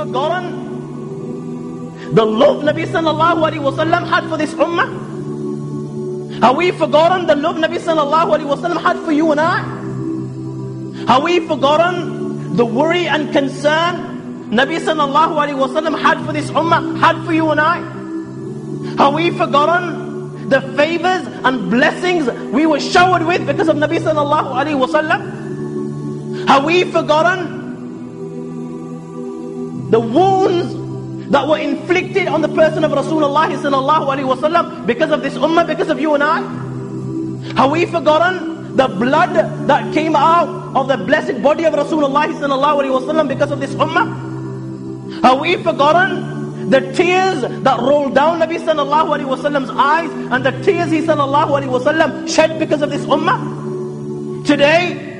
forgotten the love Nabi sallallahu alaihi wasallam had for this ummah? Have we forgotten the love Nabi sallallahu alaihi wasallam had for you and I? Have we forgotten the worry and concern Nabi sallallahu alaihi wasallam had for this ummah, had for you and I? Have we forgotten the favors and blessings we were showered with because of Nabi sallallahu alaihi wasallam? Have we forgotten the wounds that were inflicted on the person of Rasulullah sallallahu alaihi wasallam because of this ummah, because of you and I? Have we forgotten the blood that came out of the blessed body of Rasulullah sallallahu alaihi wasallam because of this ummah? Have we forgotten the tears that rolled down Nabi sallallahu alaihi wasallam's eyes and the tears he sallallahu alaihi wasallam shed because of this ummah? Today,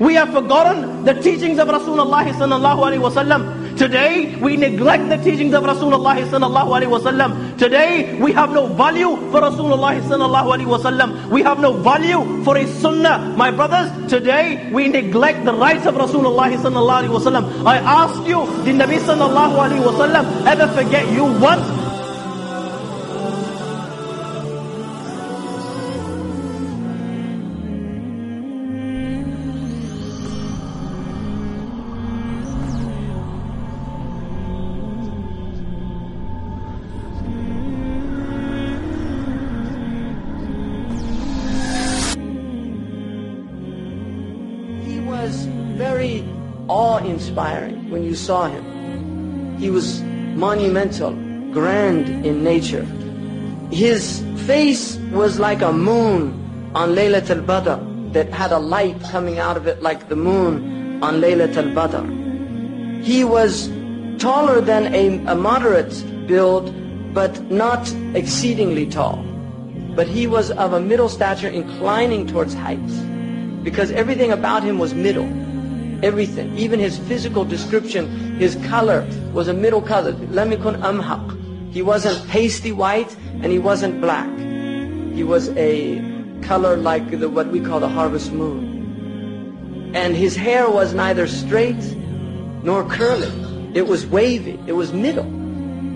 we have forgotten the teachings of Rasulullah sallallahu alaihi wasallam Today we neglect the teachings of Rasulullah sallallahu alaihi wasallam. Today we have no value for Rasulullah sallallahu alaihi wasallam. We have no value for his sunnah. My brothers, today we neglect the rights of Rasulullah sallallahu alaihi wasallam. I ask you, did Nabi sallallahu alaihi wasallam ever forget you once? You saw him. He was monumental, grand in nature. His face was like a moon on Laylat al-Badr that had a light coming out of it like the moon on Laylat al-Badr. He was taller than a, a moderate build, but not exceedingly tall. But he was of a middle stature inclining towards height because everything about him was middle. Everything, even his physical description, his color was a middle color. Yakun amhaq. He wasn't pasty white and he wasn't black. He was a color like the, what we call the harvest moon. And his hair was neither straight nor curly. It was wavy. It was middle.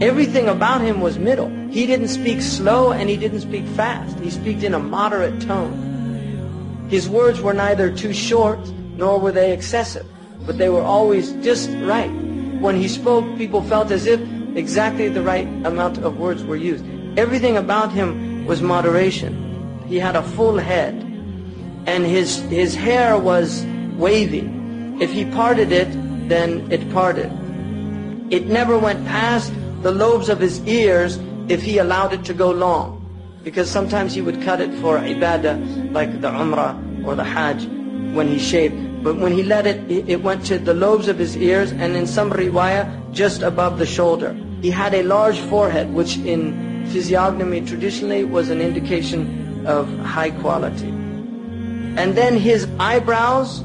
Everything about him was middle. He didn't speak slow and he didn't speak fast. He spoke in a moderate tone. His words were neither too short nor were they excessive, but they were always just right. When he spoke, people felt as if exactly the right amount of words were used. Everything about him was moderation. He had a full head, and his, his hair was wavy. If he parted it, then it parted. It never went past the lobes of his ears if he allowed it to go long. Because sometimes he would cut it for ibadah, like the umrah or the hajj, when he shaved. But when he let it, it went to the lobes of his ears and in some riwayah, just above the shoulder. He had a large forehead, which in physiognomy traditionally was an indication of high quality. And then his eyebrows,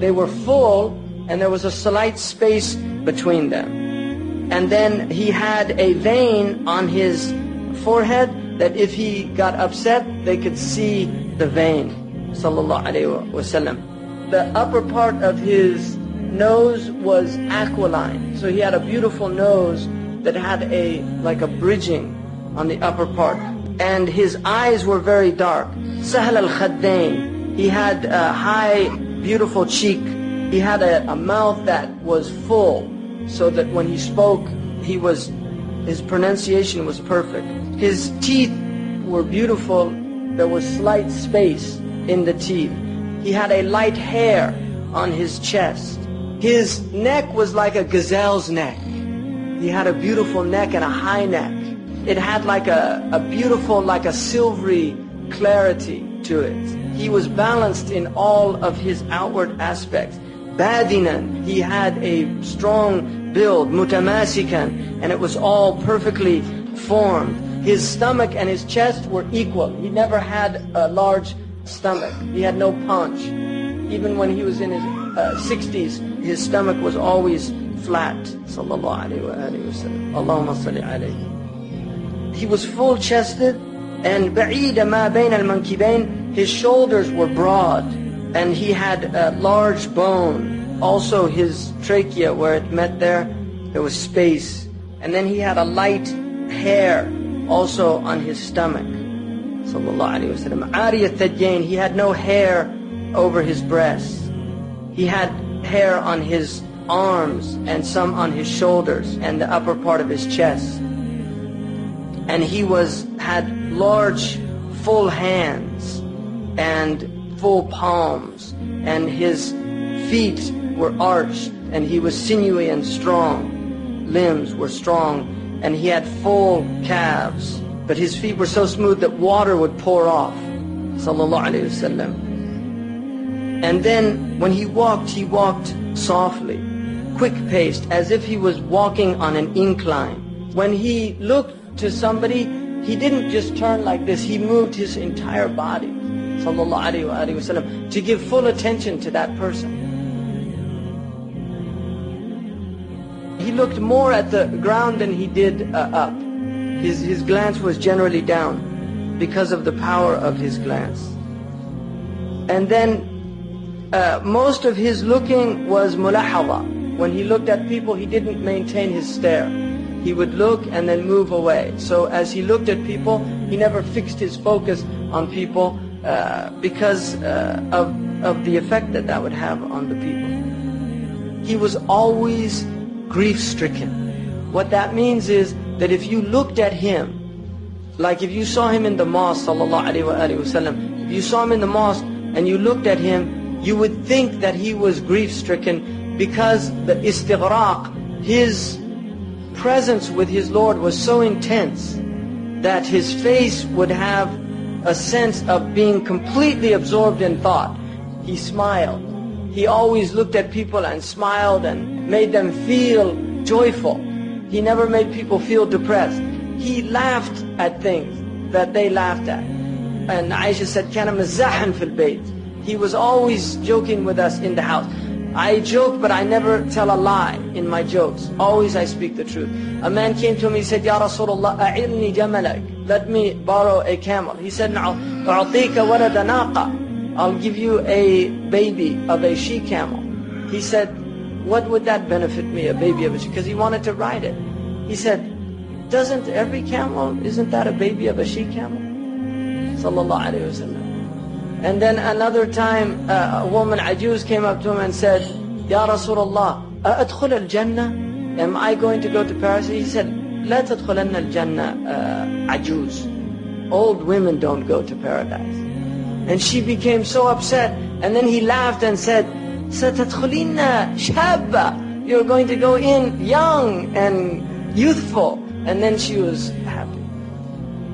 they were full and there was a slight space between them. And then he had a vein on his forehead that if he got upset, they could see the vein. Sallallahu Alaihi Wasallam the upper part of his nose was aquiline. So he had a beautiful nose that had a like a bridging on the upper part. And his eyes were very dark. Sahal al-Khaddain. He had a high, beautiful cheek. He had a, a mouth that was full so that when he spoke, he was, his pronunciation was perfect. His teeth were beautiful. There was slight space in the teeth. He had a light hair on his chest. His neck was like a gazelle's neck. He had a beautiful neck and a high neck. It had like a, a beautiful, like a silvery clarity to it. He was balanced in all of his outward aspects. Badinan, he had a strong build, mutamasikan, and it was all perfectly formed. His stomach and his chest were equal. He never had a large stomach. He had no punch. Even when he was in his uh, 60s, his stomach was always flat. Sallallahu alayhi wa sallam. Allahumma salli alayhi. He was full-chested and بعيد ما بين المنكبين. His shoulders were broad and he had a large bone. Also his trachea where it met there, There was space. And then he had a light hair also on his stomach. Ariyat he had no hair over his breast. He had hair on his arms and some on his shoulders and the upper part of his chest. And he was had large full hands and full palms and his feet were arched and he was sinewy and strong. Limbs were strong and he had full calves. But his feet were so smooth that water would pour off. And then when he walked, he walked softly, quick-paced, as if he was walking on an incline. When he looked to somebody, he didn't just turn like this, he moved his entire body, sallallahu alayhi wasallam, to give full attention to that person. He looked more at the ground than he did uh, up. His, his glance was generally down because of the power of his glance. And then uh, most of his looking was mulahada. When he looked at people, he didn't maintain his stare. He would look and then move away. So as he looked at people, he never fixed his focus on people uh, because uh, of, of the effect that that would have on the people. He was always grief-stricken. What that means is that if you looked at him, like if you saw him in the mosque, wasallam, if you saw him in the mosque and you looked at him, you would think that he was grief-stricken because the istighraq, his presence with his Lord was so intense that his face would have a sense of being completely absorbed in thought. He smiled. He always looked at people and smiled and made them feel joyful. He never made people feel depressed. He laughed at things that they laughed at. And Aisha said, كان مزاحا في البيت. He was always joking with us in the house. I joke, but I never tell a lie in my jokes. Always I speak the truth. A man came to me, he said, Ya Rasulullah, أعرني جملك. Let me borrow a camel. He said, أعطيك ولد ناقة. I'll give you a baby of a she camel. He said, what would that benefit me, a baby of a she? Because he wanted to ride it. He said, doesn't every camel, isn't that a baby of a she camel? Sallallahu alayhi wa sallam. And then another time, uh, a woman, Ajuz, came up to him and said, Ya Rasulullah, أدخل الجنة? Am I going to go to paradise? He said, لا تدخلن الجنة عجوز. Old women don't go to paradise. And she became so upset. And then he laughed and said, ستدخلين شابة. You're going to go in young and youthful. And then she was happy.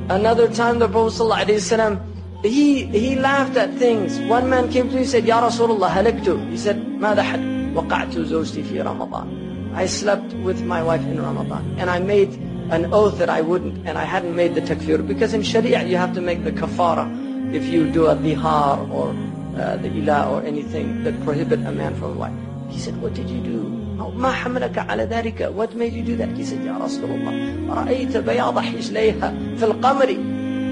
Another time the Prophet ﷺ he, he laughed at things. One man came to him and said, Ya Rasulullah, halaktu. He said, ماذا حل? وقعت زوجتي في رمضان. I slept with my wife in Ramadan. And I made an oath that I wouldn't, and I hadn't made the takfir. Because in Sharia, you have to make the kafara if you do a dihar or uh, the ilah or anything that prohibit a man from a wife. He said, what did you do? ما حملك على ذلك? What made you do that? He said, يا رسول الله رأيت بياض حجليها في القمر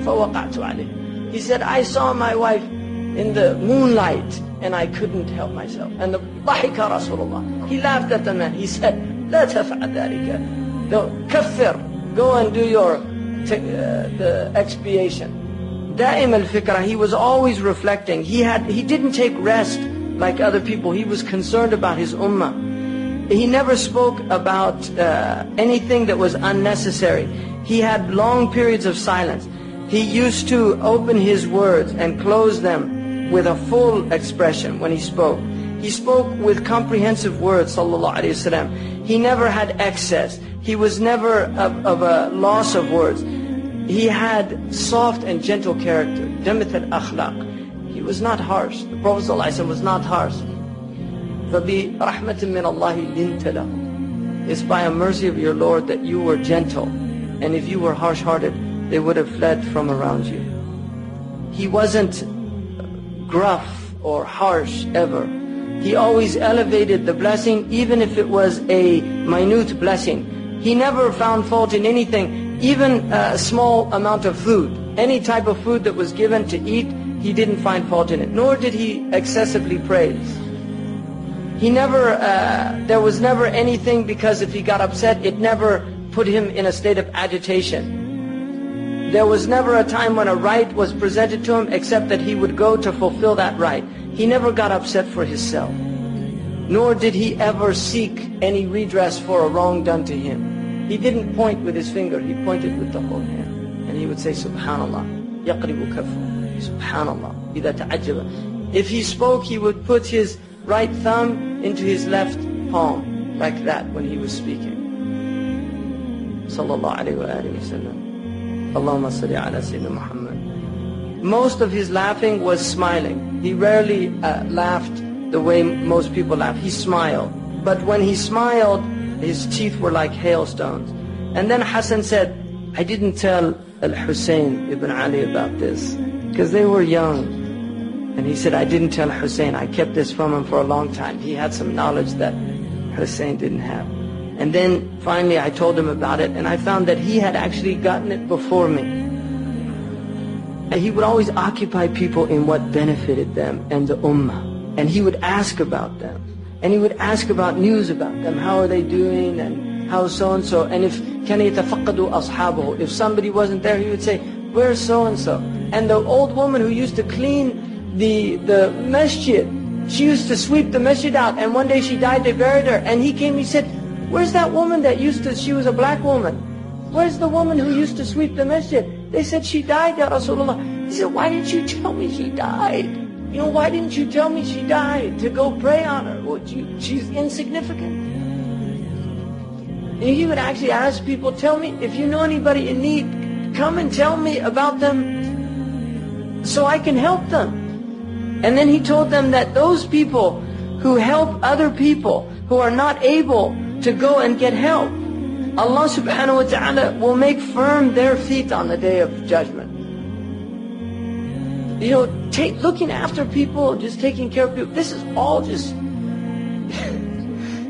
فوقعت عليه. He said, I saw my wife in the moonlight and I couldn't help myself. And the ضحك رسول الله. He laughed at the man. He said, لا تفعل ذلك. كفر. Go and do your uh, the expiation. دائم الفكرة. He was always reflecting. He had he didn't take rest like other people. He was concerned about his ummah. He never spoke about uh, anything that was unnecessary. He had long periods of silence. He used to open his words and close them with a full expression when he spoke. He spoke with comprehensive words, sallallahu alayhi wasallam. He never had excess. He was never of, of a loss of words. He had soft and gentle character. Jamith al-akhlaq. He was not harsh. The Prophet sallallahu alayhi wasallam was not harsh. فَبِرَحْمَةٍ مِّنَ اللَّهِ لِنْتَ لَهُ It's by a mercy of your Lord that you were gentle. And if you were harsh-hearted, they would have fled from around you. He wasn't gruff or harsh ever. He always elevated the blessing even if it was a minute blessing. He never found fault in anything, even a small amount of food. Any type of food that was given to eat, he didn't find fault in it. Nor did he excessively praise. He never, uh, there was never anything because if he got upset, it never put him in a state of agitation. There was never a time when a right was presented to him except that he would go to fulfill that right. He never got upset for himself. Nor did he ever seek any redress for a wrong done to him. He didn't point with his finger, he pointed with the whole hand. And he would say, Subhanallah, يقرب كفه, Subhanallah, إذا تعجب. If he spoke, he would put his right thumb into his left palm, like that when he was speaking. Sallallahu alayhi wa alayhi wa sallam. Allahumma salli ala Sayyidina Muhammad. Most of his laughing was smiling. He rarely uh, laughed the way most people laugh. He smiled. But when he smiled, his teeth were like hailstones. And then Hassan said, I didn't tell Al-Hussein ibn Ali about this because they were young. And he said, I didn't tell Hussein. I kept this from him for a long time. He had some knowledge that Hussein didn't have. And then finally I told him about it and I found that he had actually gotten it before me. And he would always occupy people in what benefited them and the ummah. And he would ask about them And he would ask about news about them. How are they doing and how so-and-so. And if كان يتفقد أصحابه. If somebody wasn't there, he would say, where's so-and-so? And the old woman who used to clean the, the masjid. She used to sweep the masjid out, and one day she died, they buried her. And he came, he said, where's that woman that used to, she was a black woman. Where's the woman who used to sweep the masjid? They said she died, Ya Rasulullah. He said, why didn't you tell me she died? You know, why didn't you tell me she died to go pray on her? Well, you, she's insignificant. And he would actually ask people, tell me, if you know anybody in need, come and tell me about them so I can help them. And then he told them that those people who help other people who are not able to go and get help, Allah subhanahu wa ta'ala will make firm their feet on the day of judgment. You know, take, looking after people, just taking care of people, this is all just,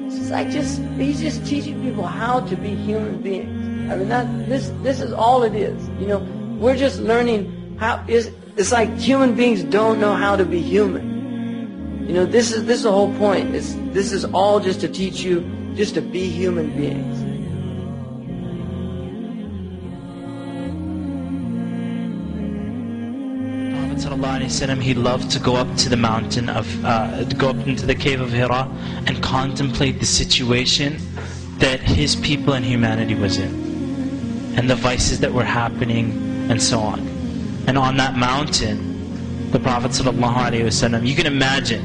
it's like just, he's just teaching people how to be human beings. I mean, that, this, this is all it is. You know, we're just learning how, is, it's like human beings don't know how to be human. You know, this is this is the whole point. It's, this is all just to teach you just to be human beings. Prophet he loved to go up to the mountain of, uh, go up into the cave of Hira and contemplate the situation that his people and humanity was in, and the vices that were happening, and so on. And on that mountain, the Prophet ﷺ, you can imagine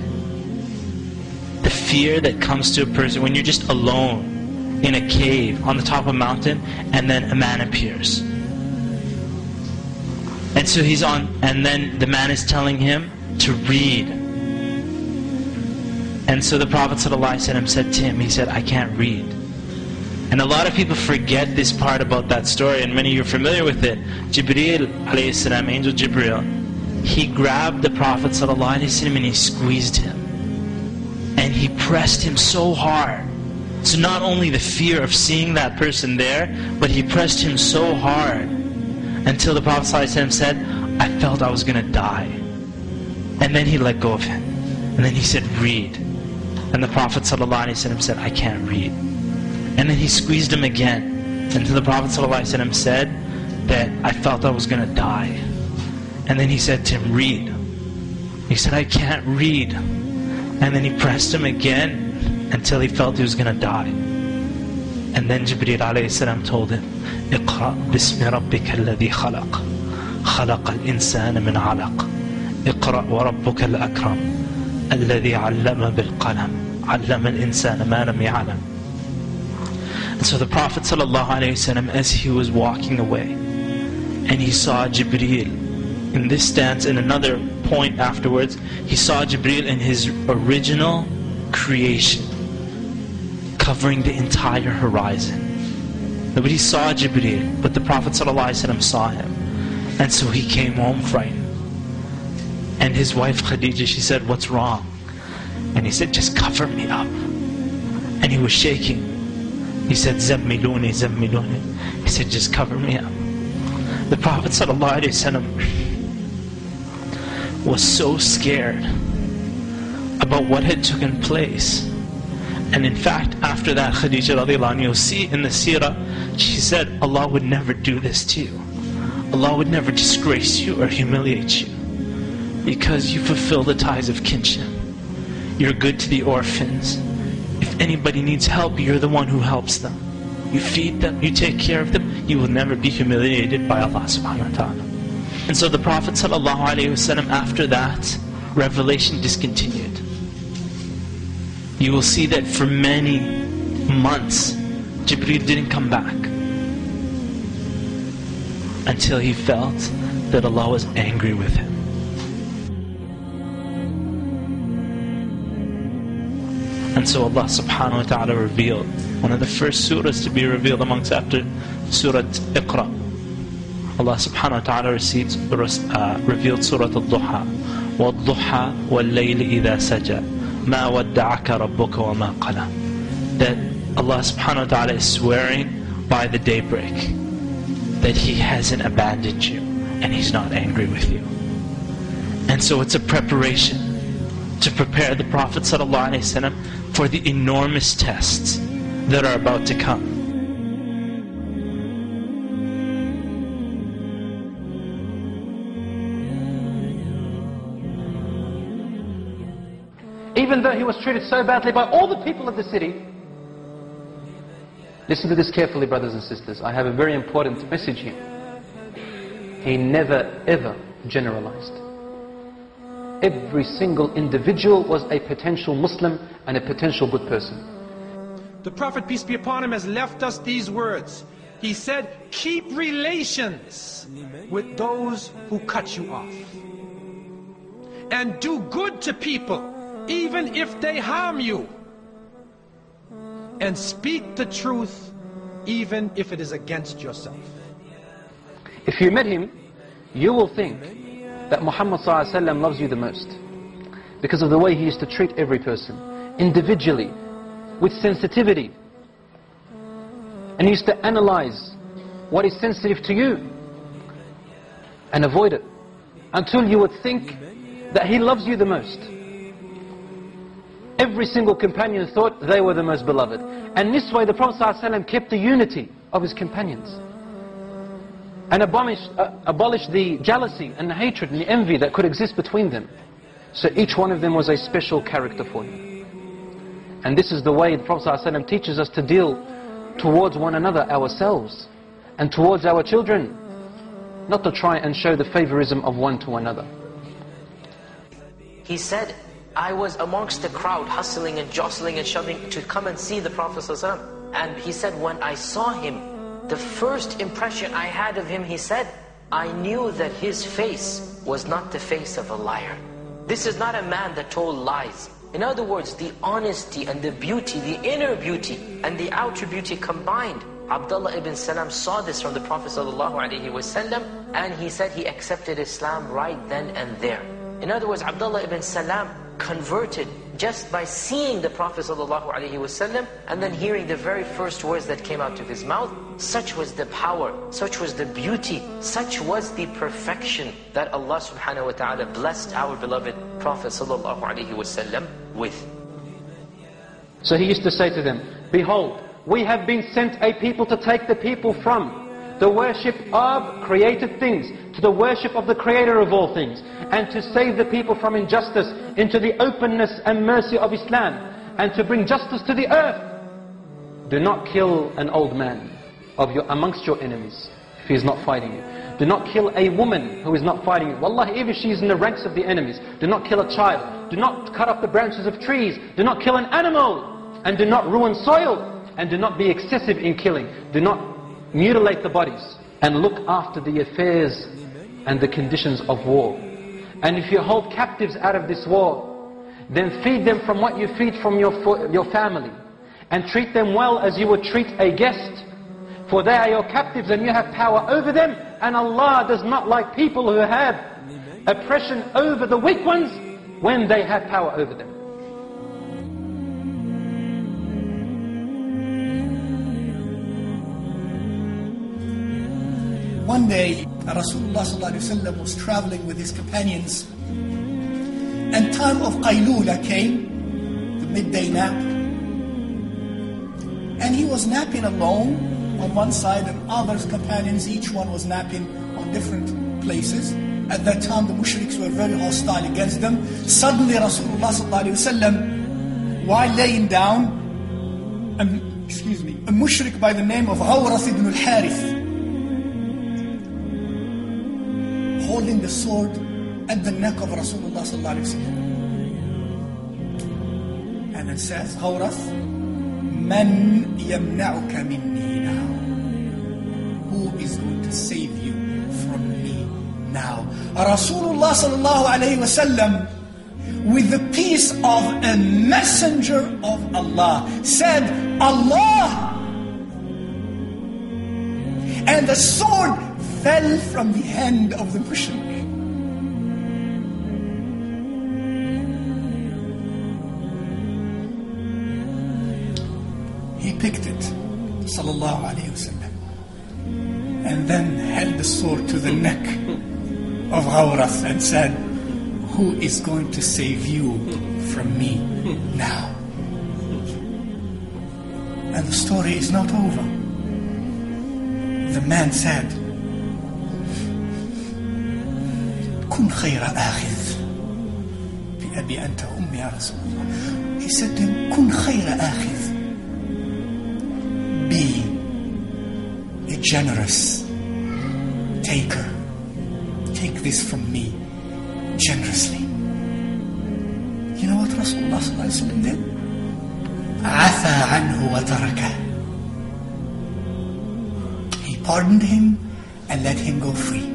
the fear that comes to a person when you're just alone in a cave on the top of a mountain and then a man appears. And so he's on, and then the man is telling him to read. And so the Prophet said to him, he said, I can't read. And a lot of people forget this part about that story, and many of you are familiar with it. Jibreel, salam, angel Jibreel, he grabbed the Prophet and he squeezed him. And he pressed him so hard. So not only the fear of seeing that person there, but he pressed him so hard until the Prophet ﷺ said, I felt I was going to die. And then he let go of him. And then he said, read. And the Prophet ﷺ said, I can't read. And then he squeezed him again until the Prophet ﷺ said that I felt I was going to die. And then he said to him, read. He said, I can't read. And then he pressed him again until he felt he was going to die. And then Jibreel alayhi told him, اقرأ باسم ربك الذي خلق خلق الإنسان من علق اقرأ وربك الأكرم الذي علم بالقلم علم الإنسان ما لم يعلم and so the Prophet ﷺ, as he was walking away, and he saw Jibreel in this stance, in another point afterwards, he saw Jibreel in his original creation, covering the entire horizon. Nobody saw Jibreel, but the Prophet ﷺ saw him. And so he came home frightened. And his wife Khadija, she said, what's wrong? And he said, just cover me up. And he was shaking. He said, Zammiluni, Zammiluni. He said, just cover me up. The Prophet ﷺ was so scared about what had taken place And in fact, after that, Khadija radiallahu anha, you'll see in the seerah, she said, Allah would never do this to you. Allah would never disgrace you or humiliate you. Because you fulfill the ties of kinship. You're good to the orphans. If anybody needs help, you're the one who helps them. You feed them, you take care of them, you will never be humiliated by Allah subhanahu wa ta'ala. And so the Prophet ﷺ, after that, revelation discontinued You will see that for many months, Jibreel didn't come back until he felt that Allah was angry with him. And so Allah subhanahu wa ta'ala revealed one of the first surahs to be revealed amongst after Surah Iqra. Allah subhanahu wa ta'ala received, uh, revealed Surah Al-Duha. وَالضُّحَى وَاللَّيْلِ إِذَا سَجَى ma wadda'aka rabbuka wa ma qala. That Allah subhanahu wa ta'ala is swearing by the daybreak that He hasn't abandoned you and He's not angry with you. And so it's a preparation to prepare the Prophet ﷺ for the enormous tests that are about to come. Even though he was treated so badly by all the people of the city, listen to this carefully, brothers and sisters. I have a very important message here. He never ever generalized. Every single individual was a potential Muslim and a potential good person. The Prophet, peace be upon him, has left us these words. He said, keep relations with those who cut you off. And do good to people, even if they harm you. And speak the truth, even if it is against yourself. If you met him, you will think that Muhammad loves you the most. Because of the way he used to treat every person, individually, with sensitivity. And he used to analyze what is sensitive to you and avoid it until you would think that he loves you the most. Every single companion thought they were the most beloved. And this way the Prophet ﷺ kept the unity of his companions and abolished, uh, abolished the jealousy and the hatred and the envy that could exist between them. So each one of them was a special character for him. And this is the way the Prophet ﷺ teaches us to deal towards one another, ourselves, and towards our children. Not to try and show the favorism of one to another. He said, I was amongst the crowd hustling and jostling and shoving to come and see the Prophet ﷺ. And he said, when I saw him, the first impression I had of him, he said, I knew that his face was not the face of a liar. This is not a man that told lies. In other words, the honesty and the beauty, the inner beauty and the outer beauty combined. Abdullah ibn Salam saw this from the Prophet ﷺ and he said he accepted Islam right then and there. In other words, Abdullah ibn Salam converted just by seeing the Prophet ﷺ and then hearing the very first words that came out of his mouth. Such was the power, such was the beauty, such was the perfection that Allah subhanahu wa ta'ala blessed our beloved Prophet ﷺ with. So he used to say to them, Behold, we have been sent a people to take the people from the worship of created things to the worship of the creator of all things and to save the people from injustice into the openness and mercy of Islam and to bring justice to the earth. Do not kill an old man of your, amongst your enemies if he is not fighting you. Do not kill a woman who is not fighting you. Wallahi, even if she is in the ranks of the enemies. Do not kill a child. Do not cut off the branches of trees. Do not kill an animal. And do not ruin soil. And do not be excessive in killing. Do not mutilate the bodies and look after the affairs and the conditions of war. And if you hold captives out of this war, then feed them from what you feed from your, your family. And treat them well as you would treat a guest. For they are your captives and you have power over them. And Allah does not like people who have oppression over the weak ones when they have power over them. One day, Rasulullah was traveling with his companions, and time of Qaylula came, the midday nap. And he was napping alone on one side and others companions, each one was napping on different places. At that time the mushriks were very hostile against them. Suddenly Rasulullah while laying down, excuse me, a mushrik by the name of Awrath ibn al-Harith, holding the sword at the neck of Rasulullah sallallahu alayhi wasallam. And it says, Awrath, Man yamna'uka minni now. Who is going to save you from me now? Rasulullah sallallahu alayhi wasallam with the peace of a messenger of Allah said, Allah and the sword fell from the hand of the mushrik. He picked it, sallallahu alayhi wasallam, and then held the sword to the neck of Awrath and said, Who is going to save you from me now? And the story is not over. The man said, كن خير آخذ بأبي أنت وأمي يا رسول الله. Him, كن خير آخذ. Be a generous taker. Take this from me generously. You know what Rasulullah sallallahu alaihi wasallam did? عفى عنه وتركه. He pardoned him and let him go free.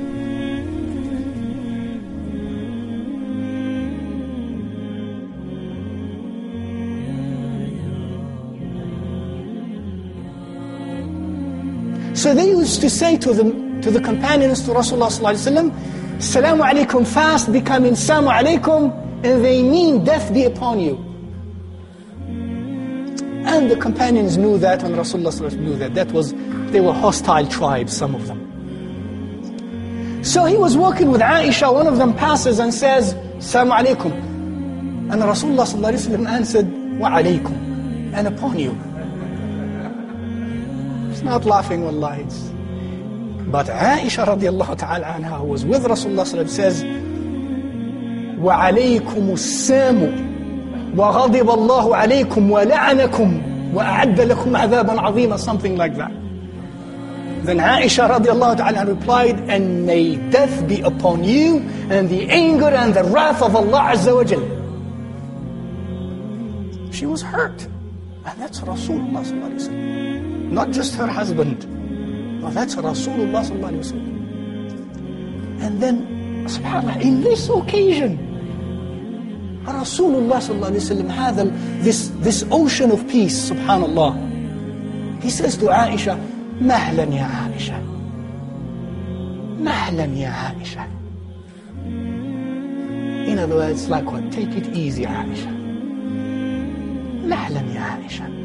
So they used to say to them, to the companions to Rasulullah wasallam, Salamu alaikum fast becoming Salamu alaykum, and they mean death be upon you. And the companions knew that, and Rasulullah knew that. That was, they were hostile tribes, some of them. So he was walking with Aisha, one of them passes and says, Salamu alaykum. And Rasulullah wasallam answered, Wa alaykum, and upon you. It's not laughing, wallahi. It's, but Aisha radiallahu ta'ala anha, who was with Rasulullah sallallahu says, وَعَلَيْكُمُ السَّامُ وَغَضِبَ اللَّهُ عَلَيْكُمْ وَلَعَنَكُمْ وَأَعَدَّ لَكُمْ عَذَابًا عَظِيمًا Something like that. Then Aisha radiallahu ta'ala replied, And may death be upon you, and the anger and the wrath of Allah Azza wa Jal. She was hurt. And that's Rasulullah sallallahu alayhi wa sallam. Not just her husband. No, that's Rasulullah sallallahu alayhi wa sallam. And then, subhanAllah, in this occasion, Rasulullah sallallahu alayhi wa sallam had this, this ocean of peace, subhanAllah. He says to Aisha, مهلا يا عائشة مهلا يا عائشة In other words, like what? Take it easy, Aisha. مهلا يا عائشة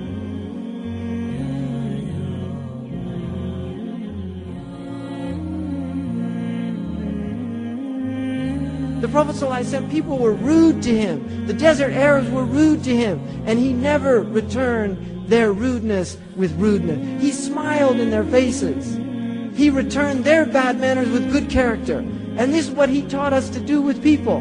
The Prophet ﷺ, people were rude to him. The desert Arabs were rude to him. And he never returned their rudeness with rudeness. He smiled in their faces. He returned their bad manners with good character. And this is what he taught us to do with people.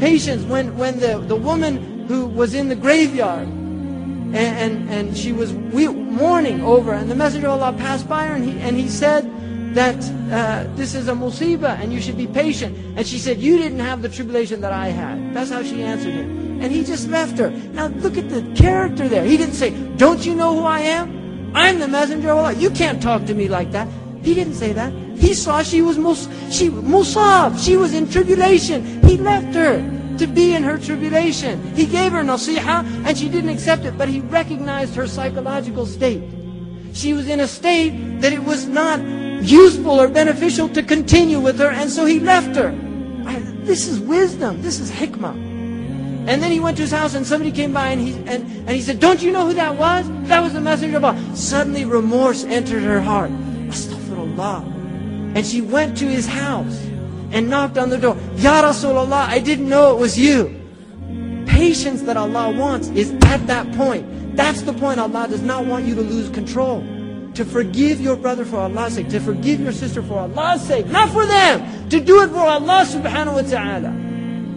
Patience. When, when the, the woman who was in the graveyard and, and, and she was mourning over, and the Messenger of Allah passed by her and he, and he said, that uh, this is a musibah and you should be patient. And she said, you didn't have the tribulation that I had. That's how she answered him. And he just left her. Now look at the character there. He didn't say, don't you know who I am? I'm the messenger of Allah. You can't talk to me like that. He didn't say that. He saw she was mus- she musab. She was in tribulation. He left her to be in her tribulation. He gave her nasiha and she didn't accept it, but he recognized her psychological state. She was in a state that it was not useful or beneficial to continue with her, and so he left her. I, this is wisdom. This is hikmah. And then he went to his house, and somebody came by, and he and, and he said, "Don't you know who that was? That was the messenger of Allah." Suddenly, remorse entered her heart. Astaghfirullah. And she went to his house and knocked on the door. Ya Rasulullah, I didn't know it was you. Patience that Allah wants is at that point. That's the point. Allah does not want you to lose control. To forgive your brother for Allah's sake. To forgive your sister for Allah's sake. Not for them. To do it for Allah subhanahu wa ta'ala.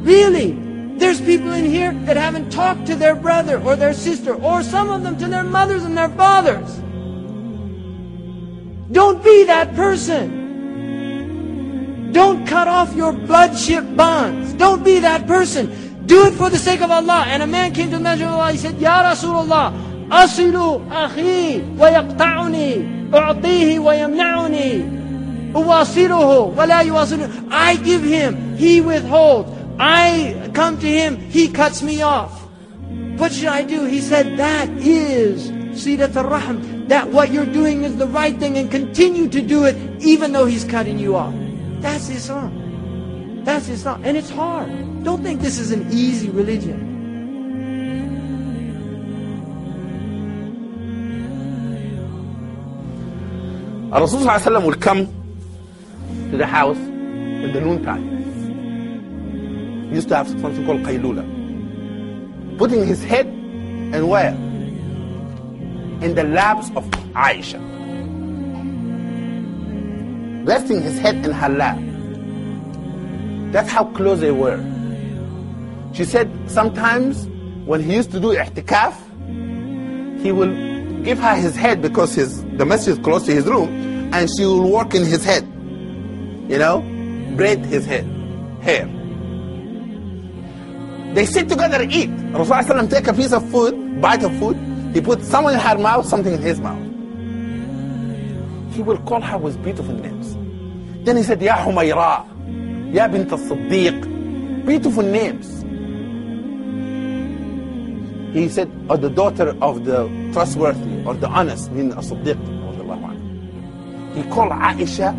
Really. There's people in here that haven't talked to their brother or their sister or some of them to their mothers and their fathers. Don't be that person. Don't cut off your bloodship bonds. Don't be that person. Do it for the sake of Allah. And a man came to the Messenger of Allah. He said, Ya Rasulullah, أصل أخي ويقطعني أعطيه ويمنعني. أواصله ولا يواصلني I give him he withholds I come to him he cuts me off. What should I do? He said that is Silat الرحم. that what you're doing is the right thing and continue to do it even though he's cutting you off. That's Islam. That's Islam. And it's hard. Don't think this is an easy religion. Rasul ﷺ will come to the house in the noontime. He used to have something called qaylula. Putting his head and where? In the laps of Aisha. Resting his head in her lap. That's how close they were. She said sometimes when he used to do i'tikaf, he will give her his head because his the masjid is close to his room, and she will work in his head. You know, braid his head, hair. They sit together and eat. Rasulullah take a piece of food, bite of food, he put something in her mouth, something in his mouth. He will call her with beautiful names. Then he said, Ya Humayra, Ya bint al-Siddiq. Beautiful names. He said, or the daughter of the trustworthy or the honest, meaning as-Siddiq. He called Aisha,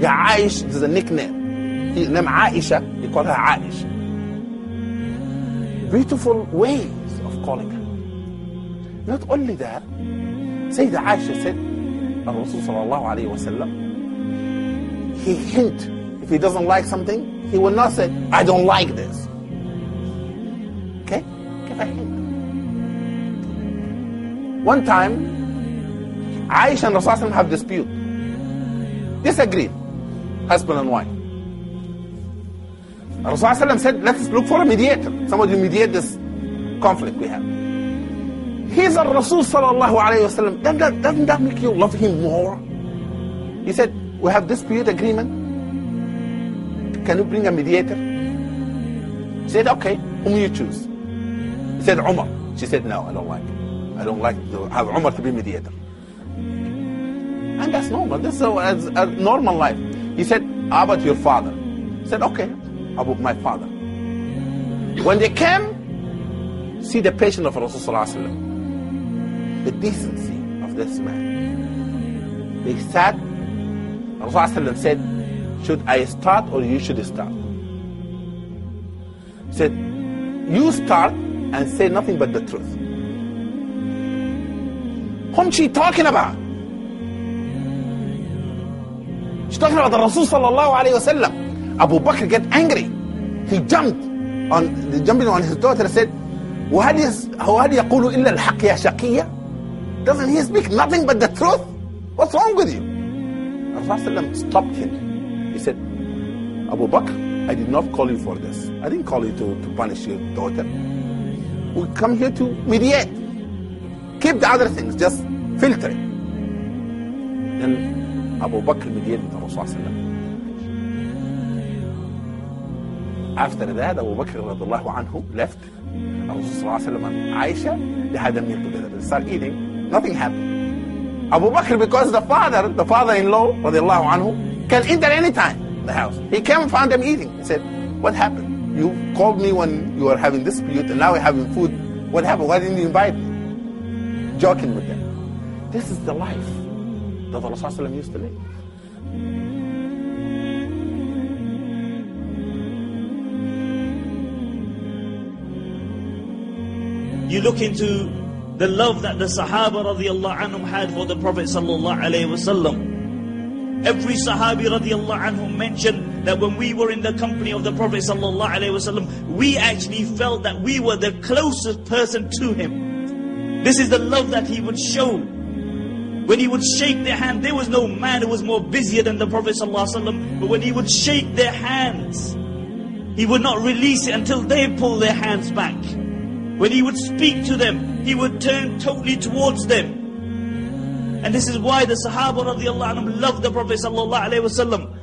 Ya Aish is a nickname. He named Aisha, he called her Aish. Beautiful ways of calling her. Not only that, Sayyida Aisha said, Rasul he hint, if he doesn't like something, he will not say, I don't like this. One time, Aisha and Rasul have dispute. Disagreed. Husband and wife. Rasulullah said, let's look for a mediator. Somebody to mediate this conflict we have. He's a Rasul sallallahu alayhi wasallam. Doesn't that, doesn't that make you love him more? He said, we have dispute agreement. Can you bring a mediator? She said, okay, whom you choose? He said, Umar. She said, no, I don't like it. I don't like to have Umar to be mediator. And that's normal. This is a, a, a normal life. He said, how about your father? He said, okay, about my father. When they came, see the patience of Rasulullah the decency of this man. They sat, Rasulullah said, should I start or you should start? He said, you start and say nothing but the truth. Whom she talking about? She's talking about the Rasul sallallahu alayhi wa sallam. Abu Bakr get angry. He jumped on jumping on his daughter and said, وهل هل يقول إلا الحق يا شقية? Doesn't he speak nothing but the truth? What's wrong with you? Rasulullah stopped him. He said, Abu Bakr, I did not call you for this. I didn't call you to, to punish your daughter. We come here to mediate. Keep the other things, just filter it. Then Abu Bakr mediated with Rasulullah. After that, Abu Bakr radiallahu anhu left. Rasulullah and Aisha, they had a meal together. They started eating. Nothing happened. Abu Bakr, because the father, the father-in-law, radiallahu anhu, can enter anytime in the house. He came and found them eating. He said, what happened? You called me when you were having dispute and now we're having food. What happened? Why didn't you invite me? Joking with them. This is the life that the Rasulullah used to live. You look into the love that the Sahaba radiallahu anhum had for the Prophet sallallahu alaihi wasallam. Every Sahabi radiallahu anhum mentioned that when we were in the company of the Prophet sallallahu alaihi wasallam, we actually felt that we were the closest person to him. This is the love that he would show. When he would shake their hand, there was no man who was more busier than the Prophet ﷺ. But when he would shake their hands, he would not release it until they pull their hands back. When he would speak to them, he would turn totally towards them. And this is why the Sahaba radiallahu loved the Prophet wasallam.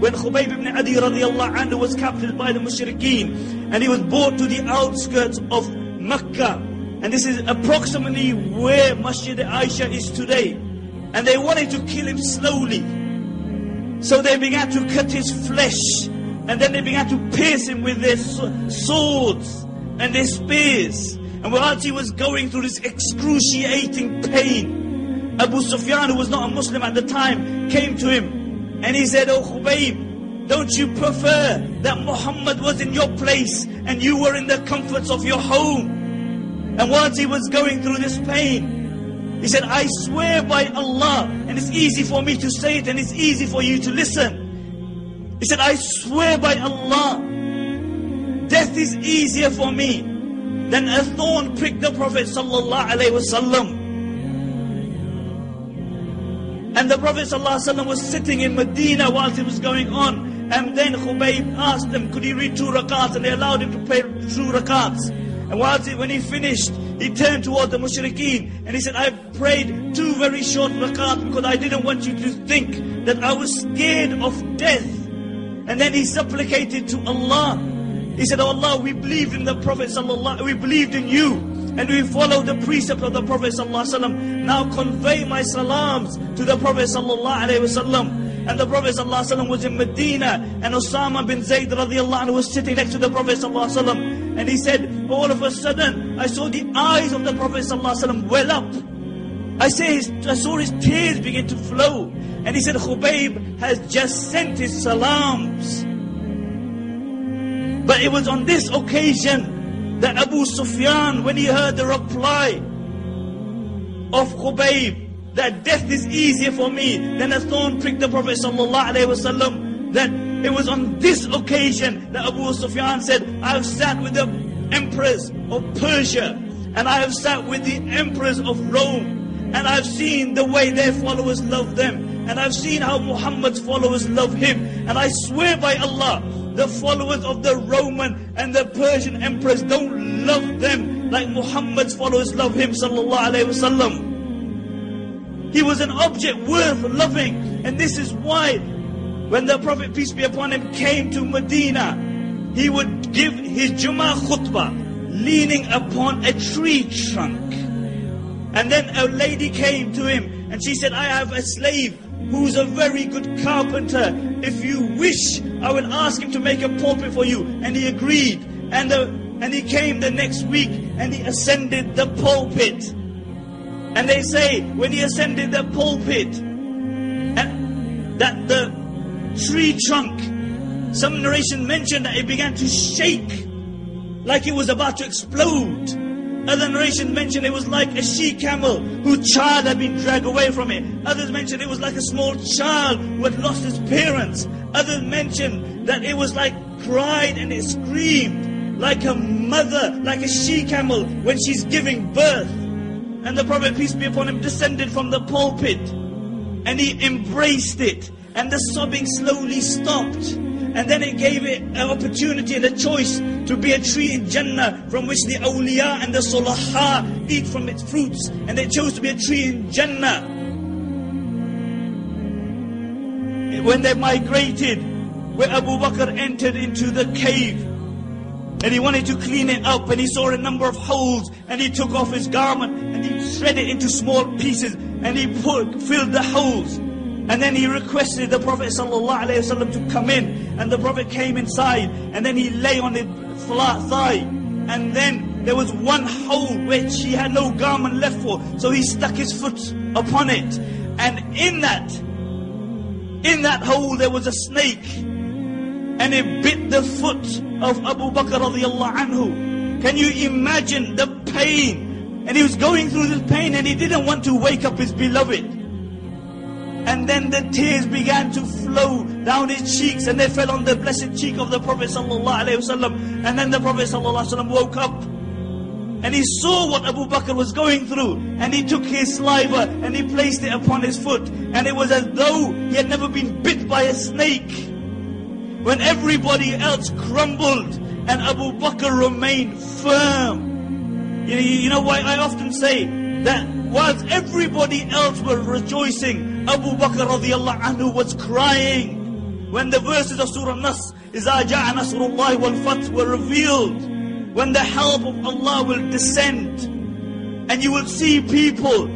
When Khubayb ibn Adi radiallahu was captured by the mushrikeen and he was brought to the outskirts of Mecca. And this is approximately where Masjid Aisha is today. And they wanted to kill him slowly. So they began to cut his flesh. And then they began to pierce him with their swords and their spears. And whilst he was going through this excruciating pain, Abu Sufyan, who was not a Muslim at the time, came to him and he said, Oh Khubayb, don't you prefer that Muhammad was in your place and you were in the comforts of your home? And once he was going through this pain, he said, I swear by Allah, and it's easy for me to say it and it's easy for you to listen. He said, I swear by Allah, death is easier for me than a thorn pricked the Prophet sallallahu alaihi wasallam. And the Prophet was sitting in Medina whilst it was going on. And then Khubayb asked them, could he read two rakats? And they allowed him to pray two rakats. And once when he finished, he turned toward the mushrikeen and he said, "I prayed two very short rakat because I didn't want you to think that I was scared of death. And then he supplicated to Allah. He said, Oh Allah, we believed in the Prophet Sallallahu we believed in you. And we followed the precept of the Prophet Sallallahu Now convey my salams to the Prophet Sallallahu Alaihi Wasallam. And the Prophet ﷺ was in Medina and Osama bin Zayd radiallahu anhu was sitting next to the Prophet ﷺ. And he said, all of a sudden, I saw the eyes of the Prophet ﷺ well up. I, say I saw his tears begin to flow. And he said, Khubayb has just sent his salams. But it was on this occasion that Abu Sufyan, when he heard the reply of Khubayb, that death is easier for me than a thorn pricked the Prophet wasallam, that it was on this occasion that Abu Sufyan said, I have sat with the emperors of Persia, and I have sat with the emperors of Rome, and I've seen the way their followers love them, and I've seen how Muhammad's followers love him, and I swear by Allah, the followers of the Roman and the Persian emperors don't love them like Muhammad's followers love him sallallahu alaihi wasallam. He was an object worth loving and this is why when the Prophet peace be upon him came to Medina he would give his Jummah khutbah leaning upon a tree trunk. And then a lady came to him and she said, I have a slave who's a very good carpenter. If you wish, I will ask him to make a pulpit for you. And he agreed. And, the, and he came the next week and he ascended the pulpit. And they say when he ascended the pulpit, and that the tree trunk, some narration mentioned that it began to shake like it was about to explode. Other narration mentioned it was like a she camel whose child had been dragged away from it. Others mentioned it was like a small child who had lost his parents. Others mentioned that it was like cried and it screamed like a mother, like a she camel when she's giving birth. And the Prophet, peace be upon him, descended from the pulpit and he embraced it. And the sobbing slowly stopped. And then it gave it an opportunity and a choice to be a tree in Jannah from which the awliya and the sulaha eat from its fruits. And they chose to be a tree in Jannah. When they migrated, where Abu Bakr entered into the cave, and he wanted to clean it up, and he saw a number of holes, and he took off his garment, and he shredded it into small pieces, and he put, filled the holes. And then he requested the Prophet ﷺ to come in. And the Prophet came inside. And then he lay on his flat thigh. And then there was one hole which he had no garment left for. So he stuck his foot upon it. And in that, in that hole there was a snake. And it bit the foot of Abu Bakr radiallahu anhu. Can you imagine the pain? And he was going through this pain and he didn't want to wake up his beloved. And then the tears began to flow down his cheeks and they fell on the blessed cheek of the Prophet ﷺ. And then the Prophet ﷺ woke up. and he saw what Abu Bakr was going through and he took his saliva and he placed it upon his foot and it was as though he had never been bit by a snake. When everybody else crumbled and Abu Bakr remained firm. You know, you know why I often say that whilst everybody else were rejoicing, Abu Bakr radiallahu anhu was crying. When the verses of Surah Nasr, إِذَا جَاءَ نَصْرُ اللَّهِ وَالْفَتْحُ were revealed, when the help of Allah will descend, and you will see people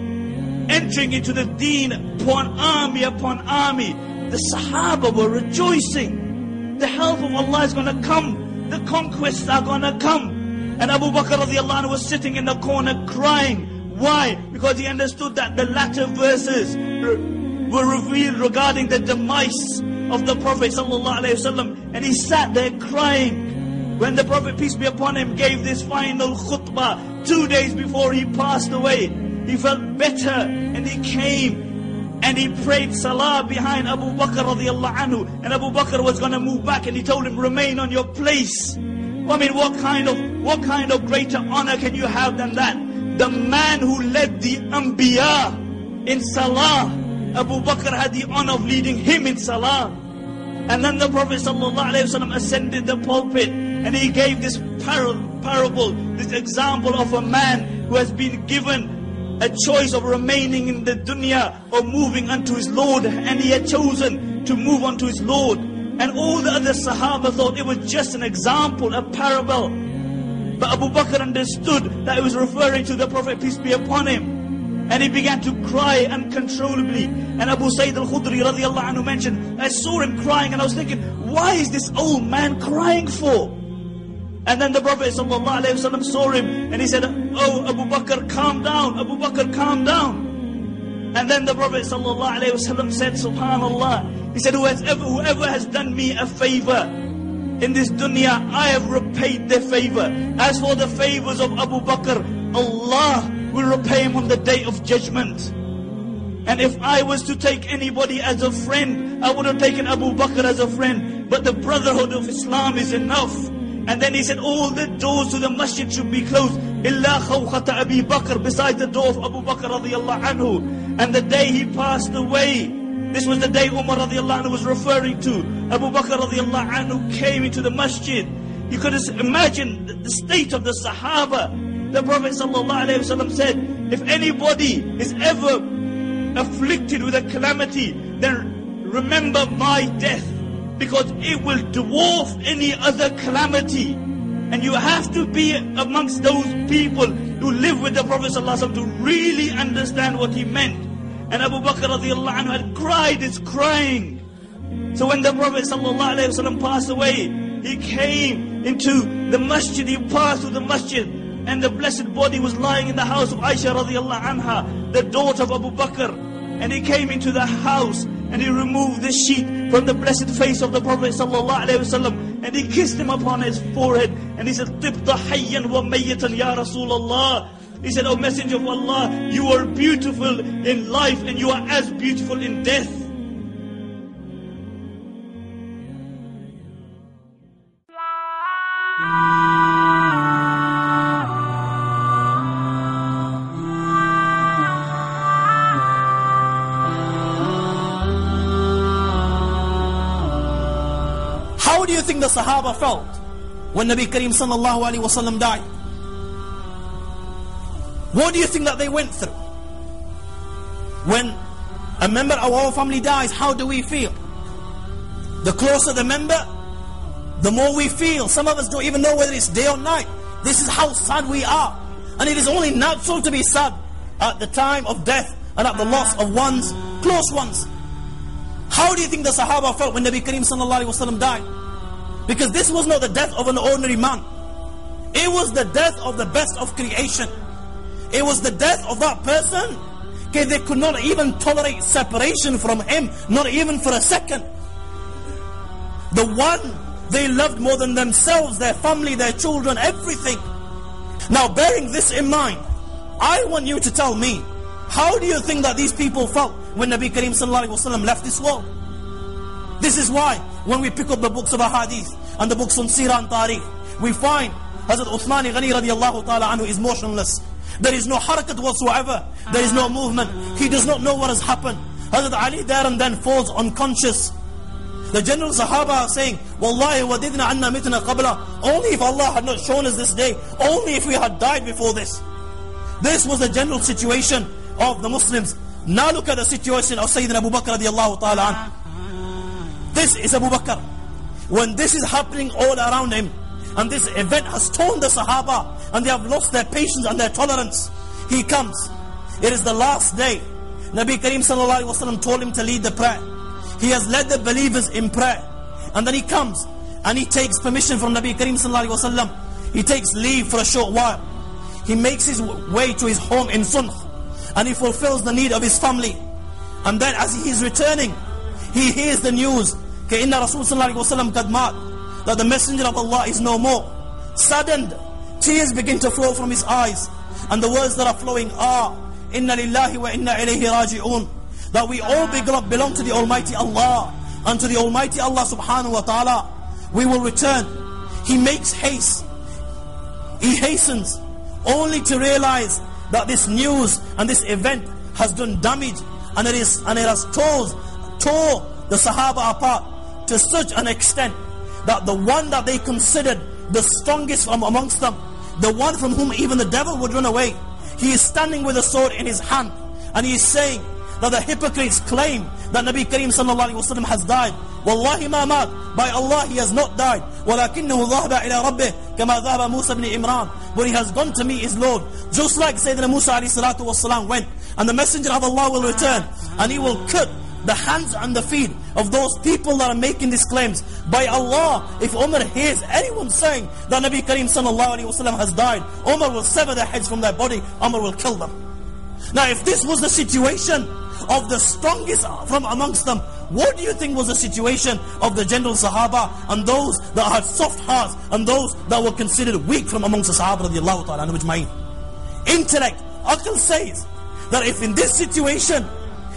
entering into the deen upon army upon army. The Sahaba were rejoicing. The help of Allah is going to come. The conquests are going to come. And Abu Bakr radiallahu anhu was sitting in the corner crying. Why? Because he understood that the latter verses were revealed regarding the demise of the Prophet wasallam, and he sat there crying. When the Prophet, peace be upon him, gave this final khutbah two days before he passed away, he felt better and he came and he prayed salah behind Abu Bakr anhu. And Abu Bakr was going to move back and he told him, remain on your place. I mean, what kind of, what kind of greater honor can you have than that? The man who led the Anbiya in salah, Abu Bakr had the honor of leading him in salah. And then the Prophet ﷺ ascended the pulpit and he gave this par parable, this example of a man who has been given a choice of remaining in the dunya or moving unto his Lord. And he had chosen to move unto his Lord. And all the other Sahaba thought it was just an example, a parable. But Abu Bakr understood that it was referring to the Prophet, peace be upon him. And he began to cry uncontrollably. And Abu Sayyid al-Khudri radiallahu anhu mentioned, I saw him crying and I was thinking, why is this old man crying for? And then the Prophet ﷺ saw him and he said, Oh Abu Bakr, calm down. Abu Bakr, calm down. And then the Prophet ﷺ said, Subhanallah, he said, whoever, whoever has done me a favor in this dunya, I have repaid their favor. As for the favors of Abu Bakr, Allah will repay him on the day of judgment. And if I was to take anybody as a friend, I would have taken Abu Bakr as a friend. But the brotherhood of Islam is enough. And then he said, all the doors to the masjid should be closed. Illa khawkhata Abi Bakr, beside the door of Abu Bakr radiallahu anhu. And the day he passed away, this was the day Umar radiallahu anhu was referring to. Abu Bakr radiallahu anhu came into the masjid. You could imagine the state of the Sahaba. The Prophet ﷺ said, if anybody is ever afflicted with a calamity, then remember my death because it will dwarf any other calamity. And you have to be amongst those people who live with the Prophet ﷺ to really understand what he meant. And Abu Bakr radiallahu anhu had cried his crying. So when the Prophet ﷺ passed away, he came into the masjid, he passed through the masjid, and the blessed body was lying in the house of Aisha radiallahu anha, the daughter of Abu Bakr. And he came into the house and he removed the sheet from the blessed face of the Prophet wasallam and he kissed him upon his forehead and he said, "Tibta hayyan wa mayyatan ya Rasulullah." He said, "O Messenger of Allah, you are beautiful in life and you are as beautiful in death." How do you think the Sahaba felt when Nabi Kareem sallallahu alaihi wasallam died? What do you think that they went through? When a member of our family dies, how do we feel? The closer the member, the more we feel. Some of us don't even know whether it's day or night. This is how sad we are. And it is only natural to be sad at the time of death and at the loss of one's close ones. How do you think the Sahaba felt when Nabi Kareem sallallahu alaihi wasallam died? Because this was not the death of an ordinary man. It was the death of the best of creation. It was the death of that person. Okay, they could not even tolerate separation from him, not even for a second. The one they loved more than themselves, their family, their children, everything. Now, bearing this in mind, I want you to tell me, how do you think that these people felt when Nabi Kareem sallallahu alaihi wasallam left this world? This is why when we pick up the books of Ahadith and the books on Sirah and Tarikh, we find Hazrat Uthman Ghani radiallahu ta'ala anhu is motionless. There is no harakat whatsoever. There is no ah. movement. He does not know what has happened. Hazrat Ali there and then falls unconscious. The general Sahaba are saying, Wallahi wadidna anna mitna qabla. Only if Allah had not shown us this day. Only if we had died before this. This was the general situation of the Muslims. Now look at the situation of Sayyidina Abu Bakr radiallahu ta'ala anhu. Ah. This is Abu Bakr. When this is happening all around him, and this event has torn the Sahaba. And they have lost their patience and their tolerance. He comes. It is the last day. Nabi Kareem sallallahu alaihi wasallam told him to lead the prayer. He has led the believers in prayer. And then he comes. And he takes permission from Nabi Kareem sallallahu alaihi wasallam. He takes leave for a short while. He makes his way to his home in Sunh. And he fulfills the need of his family. And then as he is returning, he hears the news. كَإِنَّ Rasul sallallahu alaihi wasallam قَدْ that the messenger of Allah is no more. Saddened, tears begin to flow from his eyes. And the words that are flowing are, Inna lillahi wa inna ilayhi raji'un. That we all belong to the Almighty Allah. And to the Almighty Allah subhanahu wa ta'ala, we will return. He makes haste. He hastens only to realize that this news and this event has done damage and it, is, and it has tore, tore the Sahaba apart to such an extent that the one that they considered the strongest from amongst them, the one from whom even the devil would run away, he is standing with a sword in his hand and he is saying that the hypocrites claim that Nabi Kareem sallallahu alayhi wa has died. Wallahi ma mat. By Allah, he has not died. وَلَكِنَّهُ ذَهَبَ إِلَىٰ رَبِّهِ كَمَا ذَهَبَ مُوسَى بْنِ إِمْرَانَ But he has gone to meet his Lord. Just like Sayyidina Musa alayhi salatu wasalam went. And the messenger of Allah will return. And he will cut the hands and the feet of those people that are making these claims. By Allah, if Umar hears anyone saying that Nabi Kareem sallallahu alayhi wa has died, Umar will sever their heads from their body. Umar will kill them. Now if this was the situation of the strongest from amongst them, what do you think was the situation of the general Sahaba and those that had soft hearts and those that were considered weak from amongst the Sahaba radiallahu ta'ala majma'in? Intellect, Aql says that if in this situation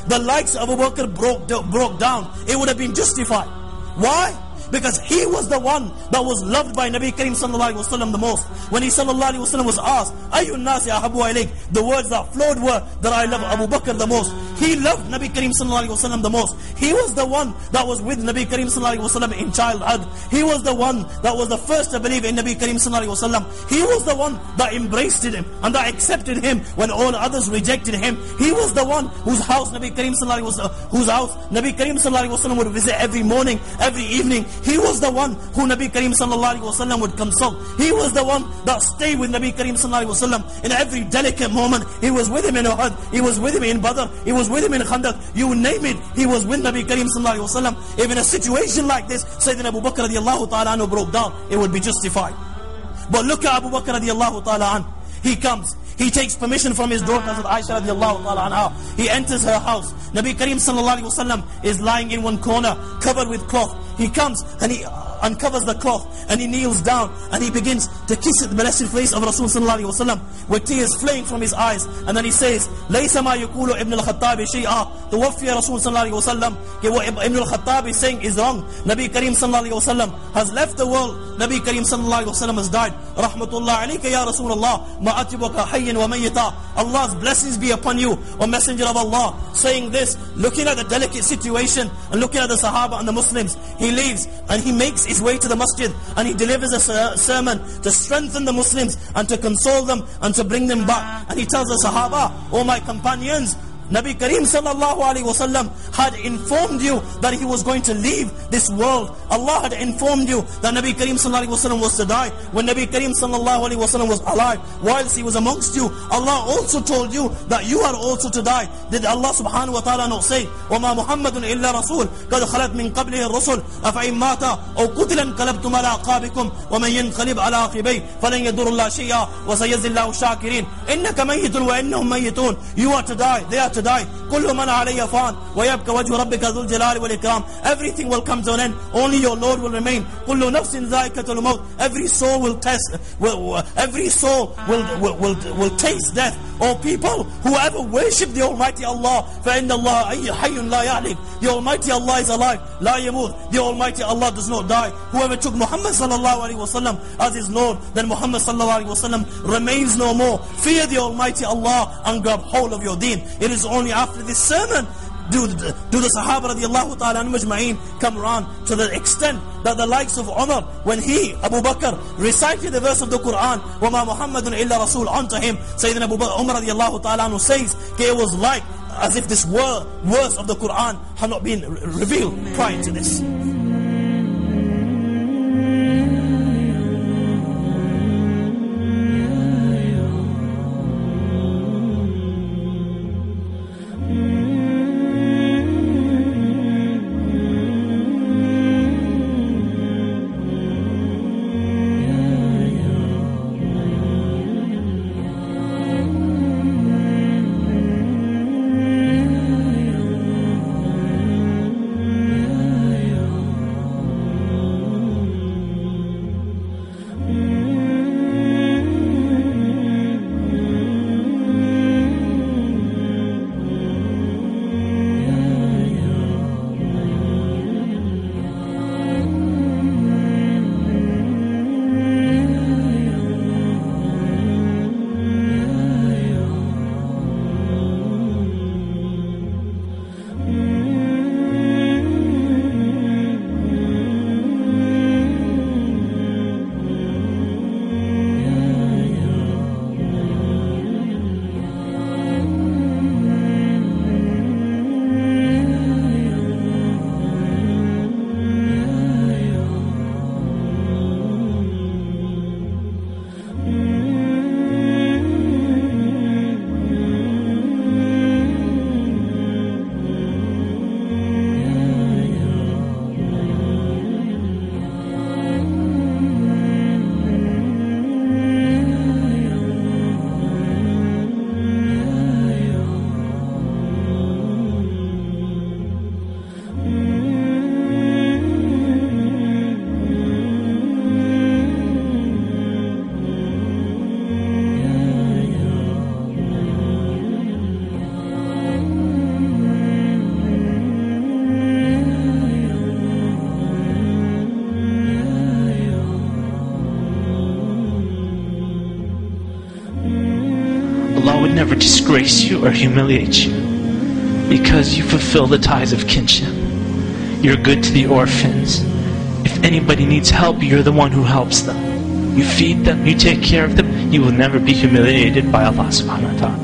the likes of Abu Bakr broke, broke down, it would have been justified. Why? Because he was the one that was loved by Nabi Karim sallallahu alayhi wa the most. When he sallallahu alayhi wa was asked, Ayyun nasi ahabu alayk, the words that flowed were that I love Abu Bakr the most. He loved Nabi Karim sallallahu alayhi wa the most. He was the one that was with Nabi Karim sallallahu alayhi wa in childhood. He was the one that was the first to believe in Nabi Karim sallallahu alayhi wa He was the one that embraced him and that accepted him when all others rejected him. He was the one whose house Nabi Karim sallallahu alayhi wa whose house Nabi Karim sallallahu alayhi wa would visit every morning, every evening. He was the one who Nabi Kareem sallallahu alaihi wasallam would consult. He was the one that stayed with Nabi Kareem sallallahu alaihi wasallam in every delicate moment. He was with him in Uhud. He was with him in Badr. He was with him in Khandaq. You name it. He was with Nabi Kareem sallallahu alaihi wasallam. If in a situation like this, Sayyidina Abu Bakr radiallahu ta'ala anhu broke down, it would be justified. But look at Abu Bakr radiallahu ta'ala anhu. He comes. He takes permission from his daughter Aisha radiallahu ta'ala anha. He enters her house. Nabi Kareem sallallahu alayhi wasallam is lying in one corner, covered with cloth. He comes and he uncovers the cloth and he kneels down and he begins to kiss the blessed face of Rasul sallallahu alayhi wasallam with tears flowing from his eyes. And then he says, لَيْسَ مَا يَقُولُ ابن الخطاب شيئا توفي رسول صلى الله عليه وسلم what Ibn al-Khattab is saying is wrong. Nabi Kareem sallallahu alayhi wasallam has left the world. Nabi Kareem sallallahu alayhi wasallam has died. Rahmatullah alayka ya Rasulullah. Ma atibaka hayyin wa mayyita. Allah's blessings be upon you, O Messenger of Allah. Saying this, looking at the delicate situation and looking at the Sahaba and the Muslims, he leaves and he makes his way to the masjid and he delivers a sermon to strengthen the Muslims and to console them and to bring them back. And he tells the Sahaba, O my companions, Nabi Kareem sallallahu alayhi wasallam had informed you that he was going to leave this world. Allah had informed you that Nabi Kareem sallallahu alayhi wasallam was to die. When Nabi Kareem sallallahu alayhi wasallam was alive, whilst he was amongst you, Allah also told you that you are also to die. Did Allah subhanahu wa ta'ala not say, وَمَا مُحَمَّدٌ إِلَّا رَسُولٌ قَدْ خَلَتْ مِنْ قَبْلِهِ الرُّسُلُ أَفَإِن مَاتَ أَوْ قُتِلَ انقلبتم على أعقابكم ومن ينقلب على عقبيه فلن يضر الله شيئا وسيجزي الله الشاكرين إنك ميت وإنهم ميتون You are to die, they are to die. كل من علي فان ويبقى وجه ربك ذو الجلال والإكرام. Everything will come to an end. Only your Lord will remain. كل نفس ذائقة الموت. Every soul will test. Will, every soul will, will, will, will taste death. O people, whoever worship the Almighty Allah, فَإِنَّ اللَّهَ حَيٌّ لَا يَعْلِمُ The Almighty Allah is alive, لَا يَمُوتُ The Almighty Allah does not die. Whoever took Muhammad sallallahu alaihi wasallam as his Lord, then Muhammad sallallahu alaihi wasallam remains no more. Fear the Almighty Allah and grab hold of your deen. It is only after this sermon do the, do the Sahaba radiallahu ta'ala majma'een come around to the extent that the likes of Umar, when he, Abu Bakr, recited the verse of the Quran, وَمَا مُحَمَّدٌ إِلَّا رَسُولٌ onto him, Sayyidina Abu Bakr, Umar radiallahu ta'ala says, it was like as if this word, verse of the Quran had not been revealed prior to this. Disgrace you or humiliate you because you fulfill the ties of kinship. You're good to the orphans. If anybody needs help, you're the one who helps them. You feed them, you take care of them, you will never be humiliated by Allah subhanahu wa ta'ala.